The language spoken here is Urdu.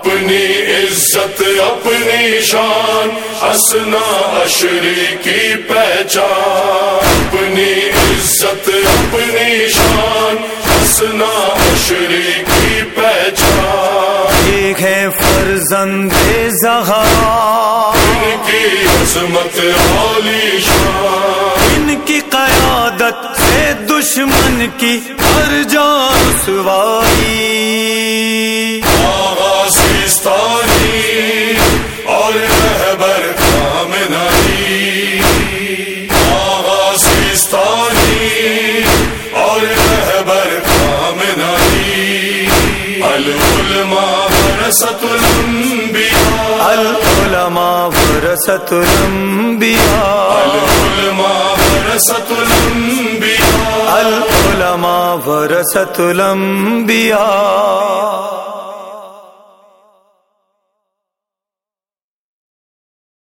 اپنی عزت اپنی شان اسنا اشری کی پہچان۔ اپنی عزت اپنی شان اسنا اشری کی پہچان۔ ایک ہے فرزند زہرا ان کی عظمت عالی شان۔ ان کی قیادت سے دشمن کی ہر جان سوائی۔ العلماء ورثت الانبیاء العلماء ورثت الانبیاء العلماء ورثت الانبیاء العلماء ورثت الانبیاء